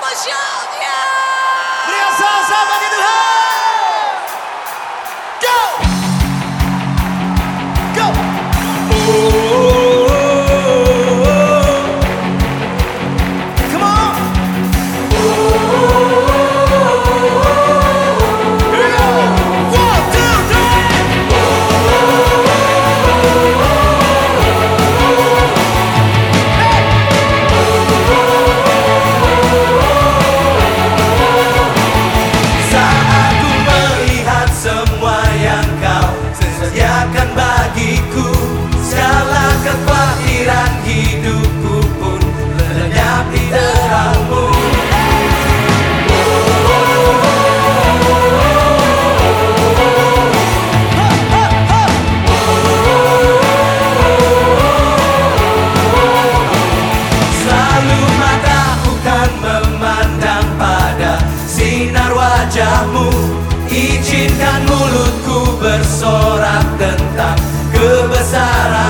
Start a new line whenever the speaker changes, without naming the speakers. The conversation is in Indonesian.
我想你 wajahmu Izinkan mulutku bersorak tentang kebesaran